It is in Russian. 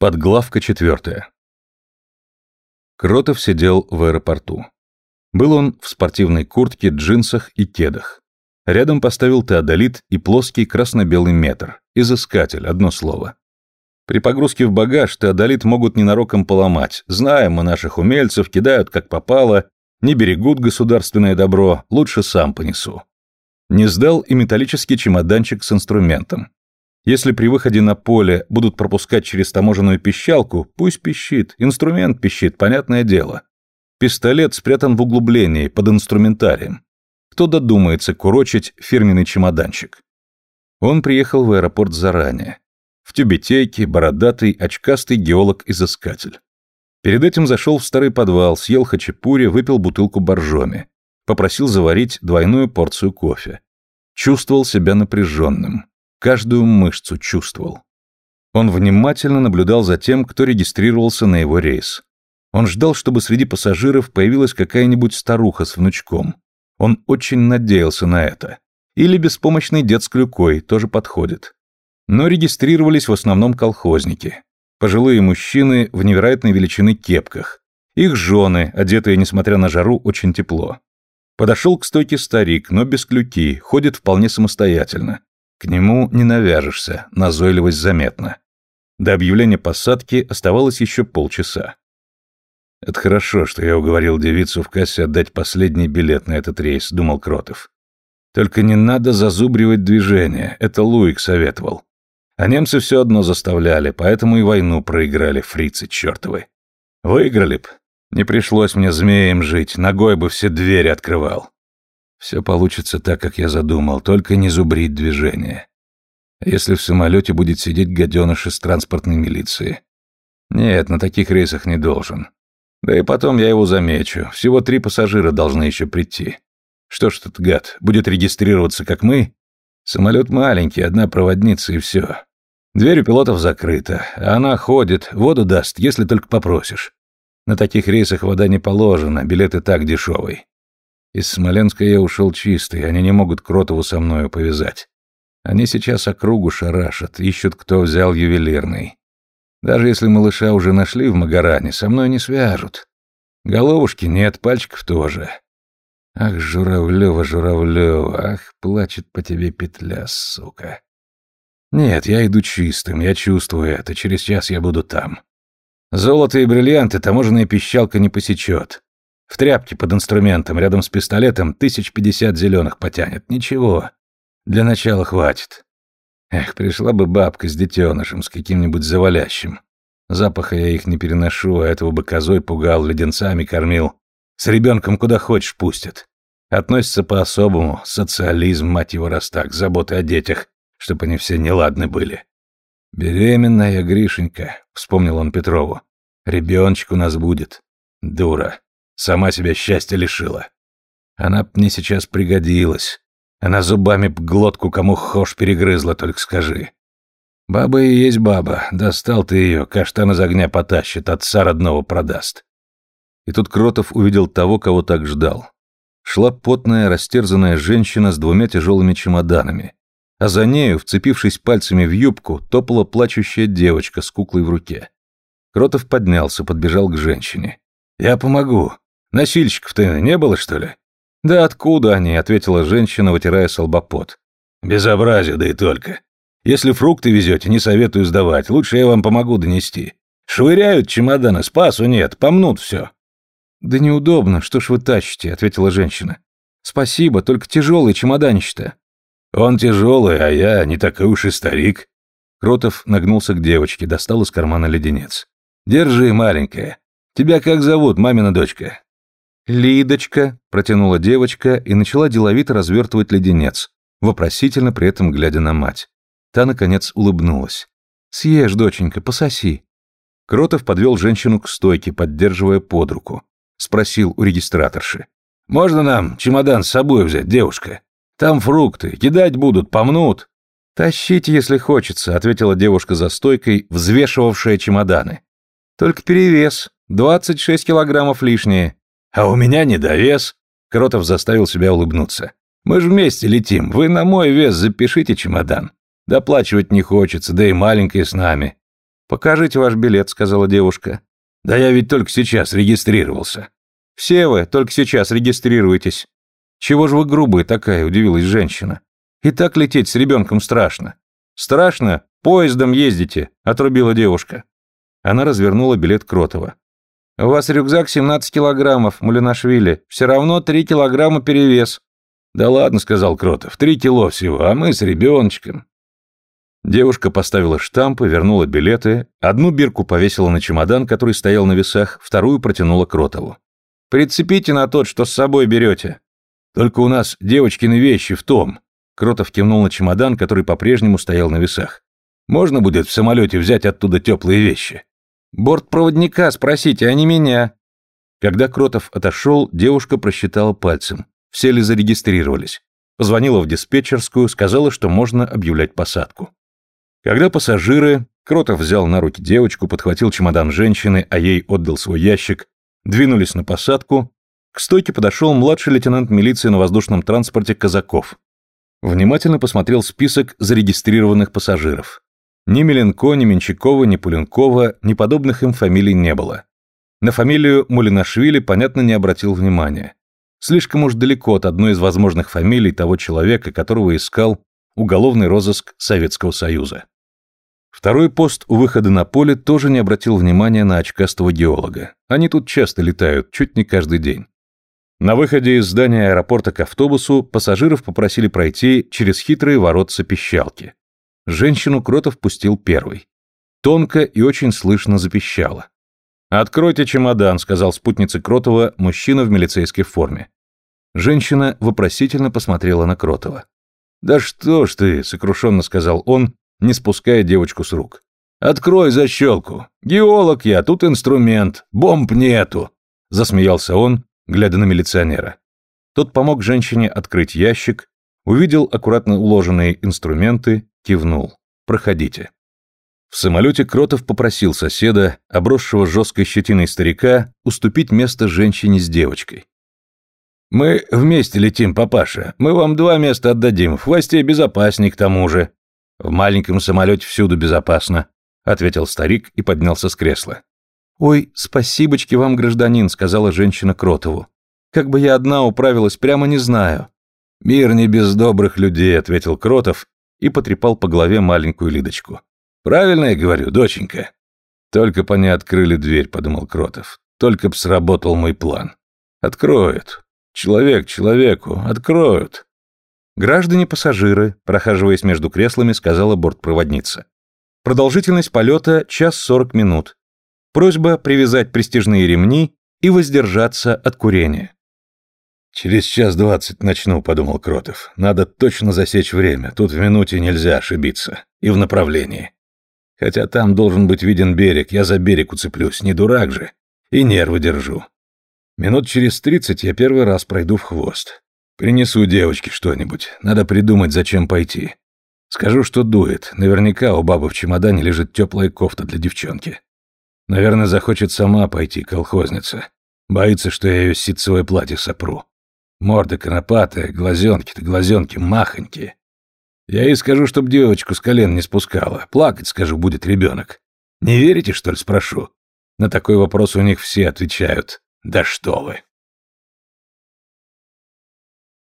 Подглавка четвертая. Кротов сидел в аэропорту. Был он в спортивной куртке, джинсах и кедах. Рядом поставил теодолит и плоский красно-белый метр. Изыскатель, одно слово. При погрузке в багаж теодолит могут ненароком поломать. Знаем мы наших умельцев, кидают как попало, не берегут государственное добро, лучше сам понесу. Не сдал и металлический чемоданчик с инструментом. Если при выходе на поле будут пропускать через таможенную пищалку, пусть пищит, инструмент пищит, понятное дело. Пистолет спрятан в углублении, под инструментарием. Кто додумается курочить фирменный чемоданчик? Он приехал в аэропорт заранее. В тюбетейке, бородатый, очкастый геолог-изыскатель. Перед этим зашел в старый подвал, съел хачапури, выпил бутылку боржоми. Попросил заварить двойную порцию кофе. Чувствовал себя напряженным каждую мышцу чувствовал. Он внимательно наблюдал за тем, кто регистрировался на его рейс. Он ждал, чтобы среди пассажиров появилась какая-нибудь старуха с внучком. Он очень надеялся на это. Или беспомощный дед с клюкой тоже подходит. Но регистрировались в основном колхозники. Пожилые мужчины в невероятной величины кепках. Их жены, одетые, несмотря на жару, очень тепло. Подошел к стойке старик, но без клюки, ходит вполне самостоятельно. К нему не навяжешься, назойливость заметна. До объявления посадки оставалось еще полчаса. «Это хорошо, что я уговорил девицу в кассе отдать последний билет на этот рейс», — думал Кротов. «Только не надо зазубривать движение, это Луик советовал. А немцы все одно заставляли, поэтому и войну проиграли фрицы чертовы. Выиграли б. Не пришлось мне змеем жить, ногой бы все двери открывал. Все получится так, как я задумал, только не зубрить движение. Если в самолете будет сидеть гаденыш из транспортной милиции. Нет, на таких рейсах не должен. Да и потом я его замечу. Всего три пассажира должны еще прийти. Что ж этот гад, будет регистрироваться, как мы? Самолет маленький, одна проводница и все. Дверь у пилотов закрыта, а она ходит, воду даст, если только попросишь. На таких рейсах вода не положена, билет и так дешевый. Из Смоленска я ушел чистый, они не могут Кротову со мною повязать. Они сейчас округу шарашат, ищут, кто взял ювелирный. Даже если малыша уже нашли в Магаране, со мной не свяжут. Головушки нет, пальчиков тоже. Ах, Журавлева, Журавлева, ах, плачет по тебе петля, сука. Нет, я иду чистым, я чувствую это, через час я буду там. Золото и бриллианты таможенная пищалка не посечет. В тряпке под инструментом, рядом с пистолетом, тысяч пятьдесят зеленых потянет. Ничего. Для начала хватит. Эх, пришла бы бабка с детенышем, с каким-нибудь завалящим. Запаха я их не переношу, а этого бы козой пугал, леденцами кормил. С ребенком куда хочешь пустят. Относится по-особому, социализм, мать его раз так, заботы о детях, чтобы они все неладны были. «Беременная Гришенька», — вспомнил он Петрову. «Ребеночек у нас будет. Дура. Сама себя счастья лишила. Она б мне сейчас пригодилась. Она зубами б глотку кому хошь перегрызла, только скажи. Баба и есть баба. Достал ты ее, каштан из огня потащит, отца родного продаст. И тут Кротов увидел того, кого так ждал. Шла потная, растерзанная женщина с двумя тяжелыми чемоданами. А за нею, вцепившись пальцами в юбку, топала плачущая девочка с куклой в руке. Кротов поднялся, подбежал к женщине. «Я помогу. Носильщиков-то не было, что ли?» «Да откуда они?» — ответила женщина, вытирая солбопот. «Безобразие, да и только. Если фрукты везете, не советую сдавать. Лучше я вам помогу донести. Швыряют чемоданы, спасу нет, помнут все». «Да неудобно, что ж вы тащите?» — ответила женщина. «Спасибо, только тяжелый чемоданище-то». «Он тяжелый, а я не такой уж и старик». Кротов нагнулся к девочке, достал из кармана леденец. «Держи, маленькая. Тебя как зовут, мамина дочка?» «Лидочка», — протянула девочка и начала деловито развертывать леденец, вопросительно при этом глядя на мать. Та, наконец, улыбнулась. «Съешь, доченька, пососи». Кротов подвел женщину к стойке, поддерживая под руку. Спросил у регистраторши. «Можно нам чемодан с собой взять, девушка? Там фрукты, кидать будут, помнут». «Тащите, если хочется», — ответила девушка за стойкой, взвешивавшая чемоданы. «Только перевес, двадцать шесть килограммов лишнее. А у меня недовес. Кротов заставил себя улыбнуться. Мы же вместе летим. Вы на мой вес запишите чемодан. Доплачивать не хочется, да и маленький с нами. «Покажите ваш билет», — сказала девушка. «Да я ведь только сейчас регистрировался». «Все вы только сейчас регистрируетесь». «Чего же вы грубая такая?» — удивилась женщина. «И так лететь с ребенком страшно». «Страшно? Поездом ездите», — отрубила девушка. Она развернула билет Кротова. «У вас рюкзак 17 килограммов, Мулинашвили. Все равно 3 килограмма перевес». «Да ладно», — сказал Кротов, — «три кило всего, а мы с ребеночком». Девушка поставила штампы, вернула билеты, одну бирку повесила на чемодан, который стоял на весах, вторую протянула Кротову. «Прицепите на тот, что с собой берете». «Только у нас девочкины вещи в том». Кротов кивнул на чемодан, который по-прежнему стоял на весах. «Можно будет в самолете взять оттуда теплые вещи?» «Бортпроводника спросите, а не меня». Когда Кротов отошел, девушка просчитала пальцем. Все ли зарегистрировались? Позвонила в диспетчерскую, сказала, что можно объявлять посадку. Когда пассажиры, Кротов взял на руки девочку, подхватил чемодан женщины, а ей отдал свой ящик, двинулись на посадку, к стойке подошел младший лейтенант милиции на воздушном транспорте Казаков. Внимательно посмотрел список зарегистрированных пассажиров. Ни Меленко, ни Менчакова, ни Пуленкова, ни подобных им фамилий не было. На фамилию Мулинашвили, понятно, не обратил внимания. Слишком уж далеко от одной из возможных фамилий того человека, которого искал уголовный розыск Советского Союза. Второй пост у выхода на поле тоже не обратил внимания на очкастого геолога. Они тут часто летают, чуть не каждый день. На выходе из здания аэропорта к автобусу пассажиров попросили пройти через хитрые воротца пищалки. Женщину Кротов пустил первый. Тонко и очень слышно запищала. «Откройте чемодан», — сказал спутнице Кротова мужчина в милицейской форме. Женщина вопросительно посмотрела на Кротова. «Да что ж ты», — сокрушенно сказал он, не спуская девочку с рук. «Открой защелку. Геолог я, тут инструмент. Бомб нету», — засмеялся он, глядя на милиционера. Тот помог женщине открыть ящик, увидел аккуратно уложенные инструменты, кивнул. «Проходите». В самолете Кротов попросил соседа, обросшего жесткой щетиной старика, уступить место женщине с девочкой. «Мы вместе летим, папаша. Мы вам два места отдадим. В хвосте безопасней к тому же». «В маленьком самолете всюду безопасно», — ответил старик и поднялся с кресла. «Ой, спасибочки вам, гражданин», — сказала женщина Кротову. «Как бы я одна управилась, прямо не знаю». «Мир не без добрых людей», — ответил Кротов и потрепал по голове маленькую Лидочку. «Правильно я говорю, доченька?» «Только по ней открыли дверь», — подумал Кротов. «Только б сработал мой план. Откроют. Человек человеку, откроют. Граждане-пассажиры, прохаживаясь между креслами, сказала бортпроводница. Продолжительность полета – час сорок минут. Просьба привязать престижные ремни и воздержаться от курения. «Через час двадцать начну», — подумал Кротов. «Надо точно засечь время. Тут в минуте нельзя ошибиться. И в направлении. Хотя там должен быть виден берег. Я за берег уцеплюсь. Не дурак же. И нервы держу. Минут через тридцать я первый раз пройду в хвост. Принесу девочке что-нибудь. Надо придумать, зачем пойти. Скажу, что дует. Наверняка у бабы в чемодане лежит теплая кофта для девчонки. Наверное, захочет сама пойти, колхозница. Боится, что я ее ситцевое платье сопру. Морда конопатая, глазенки-то глазенки махонькие. Я ей скажу, чтоб девочку с колен не спускала. Плакать, скажу, будет ребенок. Не верите, что ли, спрошу? На такой вопрос у них все отвечают. Да что вы!